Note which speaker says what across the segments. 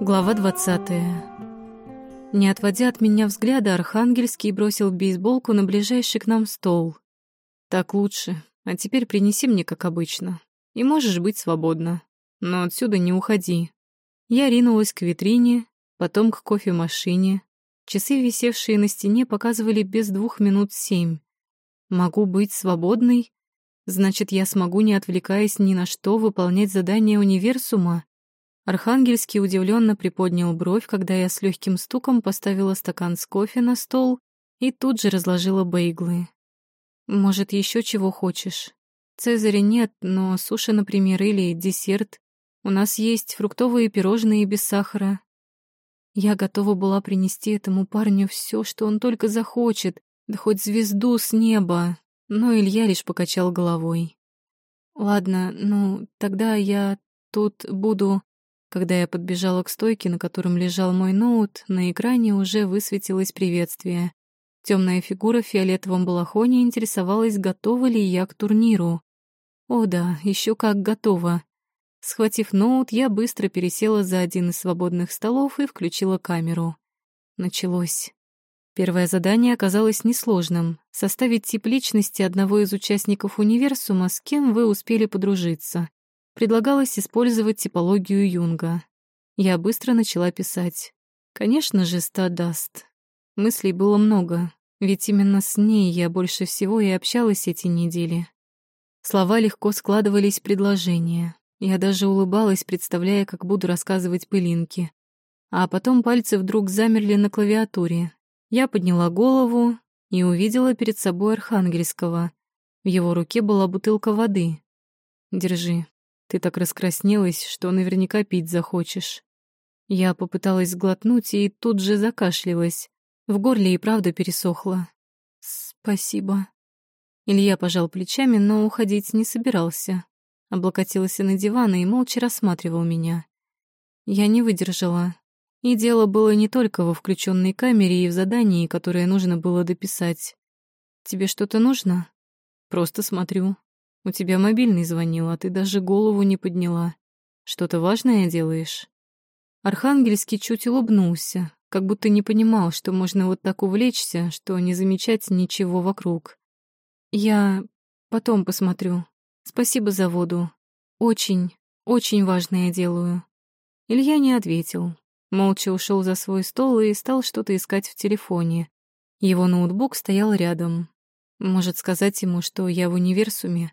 Speaker 1: Глава 20. Не отводя от меня взгляда, Архангельский бросил бейсболку на ближайший к нам стол. «Так лучше. А теперь принеси мне, как обычно. И можешь быть свободна. Но отсюда не уходи». Я ринулась к витрине, потом к кофемашине. Часы, висевшие на стене, показывали без двух минут семь. Могу быть свободной? Значит, я смогу, не отвлекаясь ни на что, выполнять задания универсума? Архангельский удивленно приподнял бровь, когда я с легким стуком поставила стакан с кофе на стол и тут же разложила бейглы. Может, еще чего хочешь? Цезаря нет, но суши, например, или десерт. У нас есть фруктовые пирожные без сахара. Я готова была принести этому парню все, что он только захочет, да хоть звезду с неба. Но Илья лишь покачал головой. Ладно, ну, тогда я тут буду... Когда я подбежала к стойке, на котором лежал мой ноут, на экране уже высветилось приветствие. Темная фигура в фиолетовом балахоне интересовалась, готова ли я к турниру. О да, еще как готова. Схватив ноут, я быстро пересела за один из свободных столов и включила камеру. Началось. Первое задание оказалось несложным — составить тип личности одного из участников универсума, с кем вы успели подружиться предлагалось использовать типологию Юнга. Я быстро начала писать. Конечно же, Стадаст. Мыслей было много, ведь именно с ней я больше всего и общалась эти недели. Слова легко складывались в предложения. Я даже улыбалась, представляя, как буду рассказывать пылинки. А потом пальцы вдруг замерли на клавиатуре. Я подняла голову и увидела перед собой Архангельского. В его руке была бутылка воды. «Держи», ты так раскраснелась, что наверняка пить захочешь. Я попыталась сглотнуть и тут же закашлялась. В горле и правда пересохло. Спасибо. Илья пожал плечами, но уходить не собирался. Облокотился на диван и молча рассматривал меня. Я не выдержала. И дело было не только во включенной камере и в задании, которое нужно было дописать. «Тебе что-то нужно?» «Просто смотрю», у тебя мобильный звонил, а ты даже голову не подняла. Что-то важное делаешь?» Архангельский чуть улыбнулся, как будто не понимал, что можно вот так увлечься, что не замечать ничего вокруг. «Я потом посмотрю. Спасибо за воду. Очень, очень важное делаю». Илья не ответил. Молча ушел за свой стол и стал что-то искать в телефоне. Его ноутбук стоял рядом. Может сказать ему, что я в универсуме?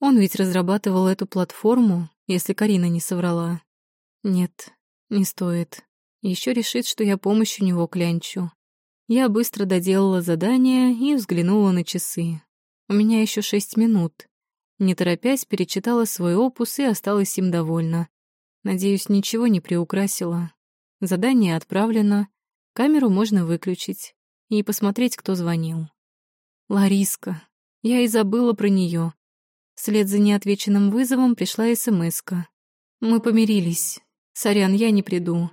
Speaker 1: Он ведь разрабатывал эту платформу, если Карина не соврала. Нет, не стоит. Еще решит, что я помощь у него клянчу. Я быстро доделала задание и взглянула на часы. У меня еще шесть минут. Не торопясь, перечитала свой опус и осталась им довольна. Надеюсь, ничего не приукрасила. Задание отправлено, камеру можно выключить и посмотреть, кто звонил. Лариска. Я и забыла про нее. Вслед за неотвеченным вызовом пришла смс -ка. «Мы помирились. Сорян, я не приду».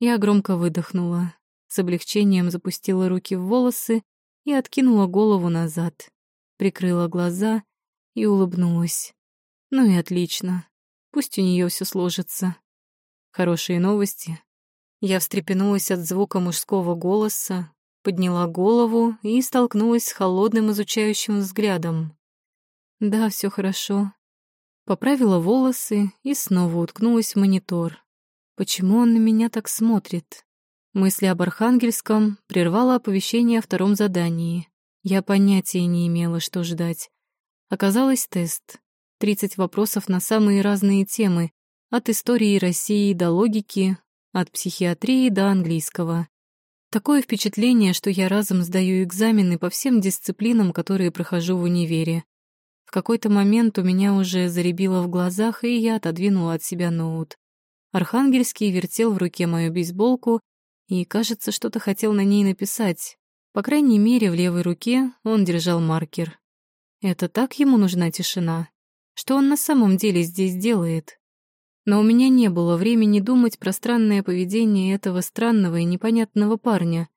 Speaker 1: Я громко выдохнула, с облегчением запустила руки в волосы и откинула голову назад, прикрыла глаза и улыбнулась. Ну и отлично. Пусть у нее все сложится. Хорошие новости. Я встрепенулась от звука мужского голоса, подняла голову и столкнулась с холодным изучающим взглядом. Да, все хорошо. Поправила волосы и снова уткнулась в монитор. Почему он на меня так смотрит? Мысли об Архангельском прервало оповещение о втором задании. Я понятия не имела, что ждать. Оказалось тест. 30 вопросов на самые разные темы, от истории России до логики, от психиатрии до английского. Такое впечатление, что я разом сдаю экзамены по всем дисциплинам, которые прохожу в универе какой-то момент у меня уже заребило в глазах, и я отодвинула от себя ноут. Архангельский вертел в руке мою бейсболку и, кажется, что-то хотел на ней написать. По крайней мере, в левой руке он держал маркер. Это так ему нужна тишина? Что он на самом деле здесь делает? Но у меня не было времени думать про странное поведение этого странного и непонятного парня.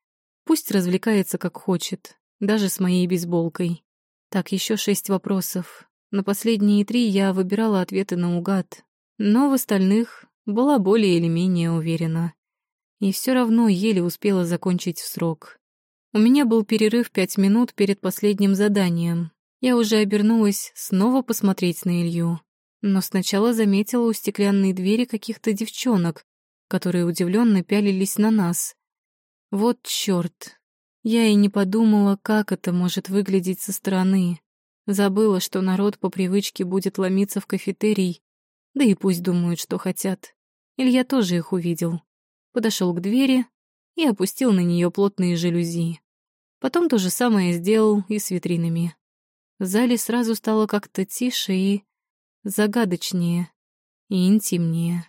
Speaker 1: Пусть развлекается как хочет, даже с моей бейсболкой. Так, еще шесть вопросов. На последние три я выбирала ответы наугад. Но в остальных была более или менее уверена. И все равно еле успела закончить в срок. У меня был перерыв пять минут перед последним заданием. Я уже обернулась снова посмотреть на Илью. Но сначала заметила у стеклянной двери каких-то девчонок, которые удивленно пялились на нас. Вот чёрт. Я и не подумала, как это может выглядеть со стороны. Забыла, что народ по привычке будет ломиться в кафетерий, да и пусть думают, что хотят. Илья тоже их увидел. Подошел к двери и опустил на нее плотные жалюзи. Потом то же самое сделал и с витринами. В зале сразу стало как-то тише и загадочнее, и интимнее.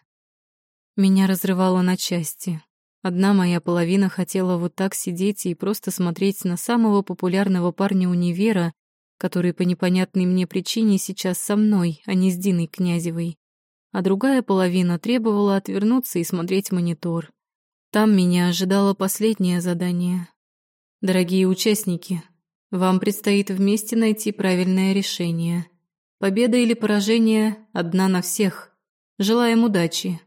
Speaker 1: Меня разрывало на части. Одна моя половина хотела вот так сидеть и просто смотреть на самого популярного парня универа, который по непонятной мне причине сейчас со мной, а не с Диной Князевой. А другая половина требовала отвернуться и смотреть монитор. Там меня ожидало последнее задание Дорогие участники, вам предстоит вместе найти правильное решение. Победа или поражение одна на всех. Желаем удачи.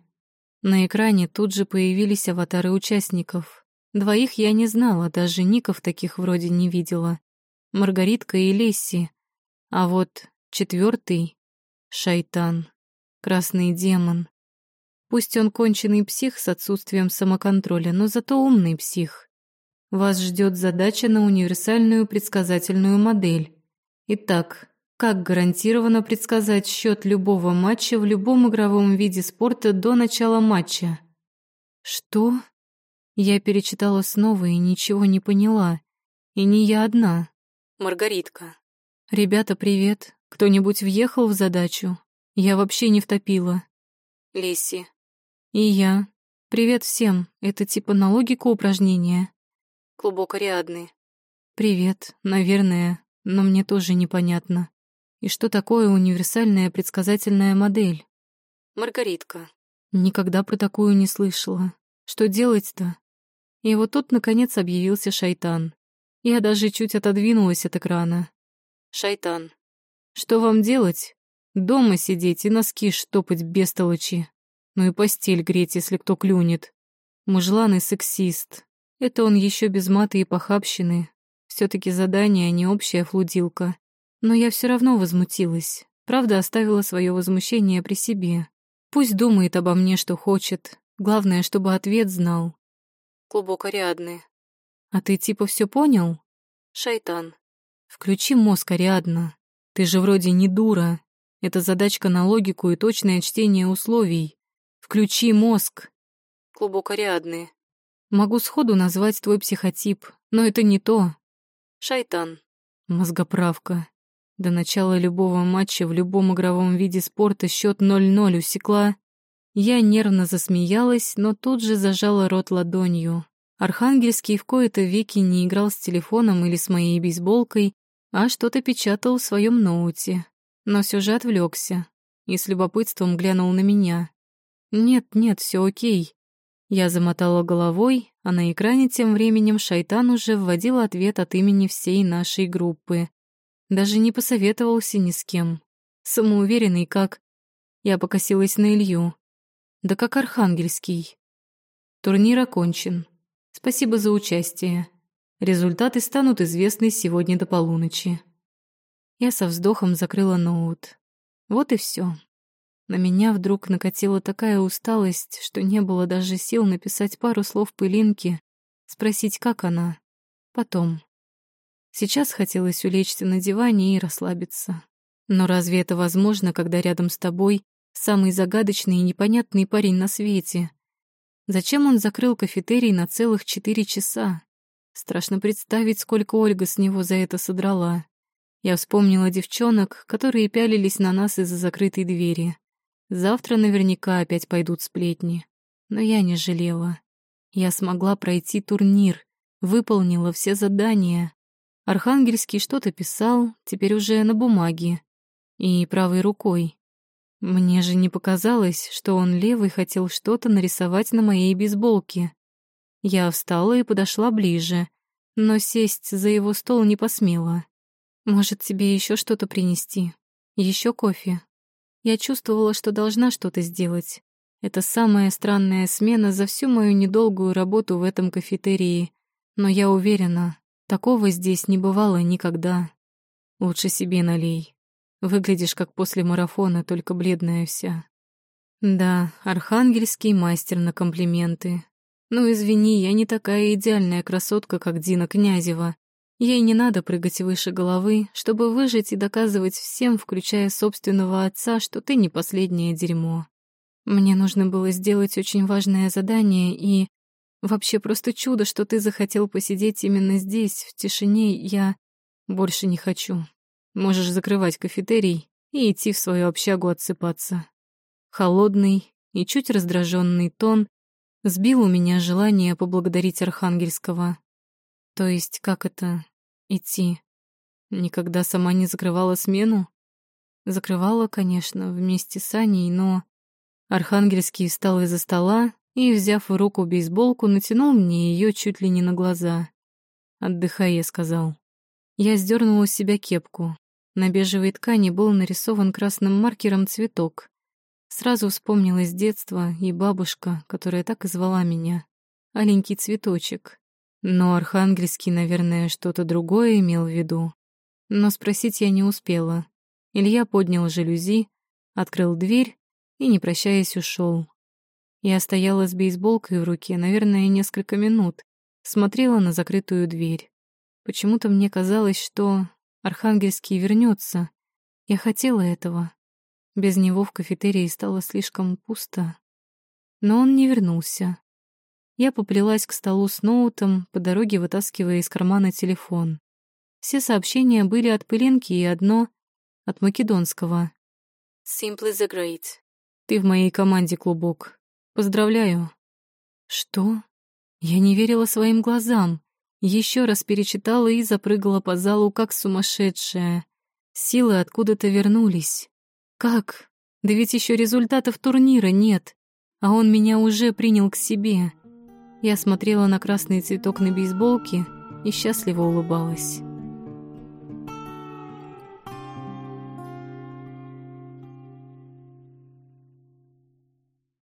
Speaker 1: На экране тут же появились аватары участников. Двоих я не знала, даже ников таких вроде не видела. Маргаритка и Лесси. А вот четвертый — Шайтан, красный демон. Пусть он конченый псих с отсутствием самоконтроля, но зато умный псих. Вас ждет задача на универсальную предсказательную модель. Итак, как гарантированно предсказать счет любого матча в любом игровом виде спорта до начала матча? Что? Я перечитала снова и ничего не поняла. И не я одна. Маргаритка. Ребята, привет. Кто-нибудь въехал в задачу? Я вообще не втопила. Лиси. И я. Привет всем. Это типа на логику упражнения. Клубок Ариадны. «Привет, наверное, но мне тоже непонятно. И что такое универсальная предсказательная модель?» «Маргаритка». «Никогда про такую не слышала. Что делать-то?» И вот тут, наконец, объявился Шайтан. Я даже чуть отодвинулась от экрана. «Шайтан, что вам делать? Дома сидеть и носки штопать без толочи. Ну и постель греть, если кто клюнет. Мужлан и сексист, это он еще без мата и похабщины. все таки задание, а не общая флудилка. Но я все равно возмутилась. Правда, оставила свое возмущение при себе. Пусть думает обо мне, что хочет. Главное, чтобы ответ знал. Клубок Ариадны. А ты типа все понял? Шайтан. Включи мозг, Ариадна. Ты же вроде не дура. Это задачка на логику и точное чтение условий. Включи мозг. Клубок Ариадны. Могу сходу назвать твой психотип, но это не то. Шайтан. Мозгоправка. До начала любого матча в любом игровом виде спорта счет 0-0 усекла. Я нервно засмеялась, но тут же зажала рот ладонью. Архангельский в кои-то веки не играл с телефоном или с моей бейсболкой, а что-то печатал в своем ноуте. Но все же отвлекся и с любопытством глянул на меня. «Нет, нет, все окей. Я замотала головой, а на экране тем временем Шайтан уже вводил ответ от имени всей нашей группы. Даже не посоветовался ни с кем. Самоуверенный как... Я покосилась на Илью. Да как архангельский. Турнир окончен. Спасибо за участие. Результаты станут известны сегодня до полуночи. Я со вздохом закрыла ноут. Вот и все. На меня вдруг накатила такая усталость, что не было даже сил написать пару слов пылинки, спросить, как она. Потом. Сейчас хотелось улечься на диване и расслабиться. Но разве это возможно, когда рядом с тобой самый загадочный и непонятный парень на свете? Зачем он закрыл кафетерий на целых четыре часа? Страшно представить, сколько Ольга с него за это содрала. Я вспомнила девчонок, которые пялились на нас из-за закрытой двери. Завтра наверняка опять пойдут сплетни. Но я не жалела. Я смогла пройти турнир, выполнила все задания. Архангельский что-то писал, теперь уже на бумаге. И правой рукой. Мне же не показалось, что он левый хотел что-то нарисовать на моей бейсболке. Я встала и подошла ближе, но сесть за его стол не посмела. «Может, тебе еще что-то принести? Еще кофе?» Я чувствовала, что должна что-то сделать. Это самая странная смена за всю мою недолгую работу в этом кафетерии, но я уверена, такого здесь не бывало никогда. Лучше себе налей. Выглядишь как после марафона, только бледная вся. Да, архангельский мастер на комплименты. Ну, извини, я не такая идеальная красотка, как Дина Князева. Ей не надо прыгать выше головы, чтобы выжить и доказывать всем, включая собственного отца, что ты не последнее дерьмо. Мне нужно было сделать очень важное задание, и... Вообще просто чудо, что ты захотел посидеть именно здесь, в тишине, я больше не хочу. Можешь закрывать кафетерий и идти в свою общагу отсыпаться. Холодный и чуть раздраженный тон сбил у меня желание поблагодарить Архангельского. То есть, как это идти? Никогда сама не закрывала смену? Закрывала, конечно, вместе с Аней, но... Архангельский встал из-за стола и, взяв в руку бейсболку, натянул мне ее чуть ли не на глаза. «Отдыхай», — я сказал. Я сдернула с себя кепку. На бежевой ткани был нарисован красным маркером цветок. Сразу вспомнилось детство и бабушка, которая так и звала меня. Аленький цветочек. Но Архангельский, наверное, что-то другое имел в виду. Но спросить я не успела. Илья поднял жалюзи, открыл дверь и, не прощаясь, ушел. Я стояла с бейсболкой в руке, наверное, несколько минут, смотрела на закрытую дверь. Почему-то мне казалось, что Архангельский вернется. Я хотела этого. Без него в кафетерии стало слишком пусто. Но он не вернулся. Я поплелась к столу с ноутом, по дороге вытаскивая из кармана телефон. Все сообщения были от Пыленки и одно — от Македонского. «Simply the great. Ты в моей команде, клубок. Поздравляю». «Что?» Я не верила своим глазам. Еще раз перечитала и запрыгала по залу, как сумасшедшая. Силы откуда-то вернулись. Как? Да ведь еще результатов турнира нет, а он меня уже принял к себе. Я смотрела на красный цветок на бейсболке и счастливо улыбалась.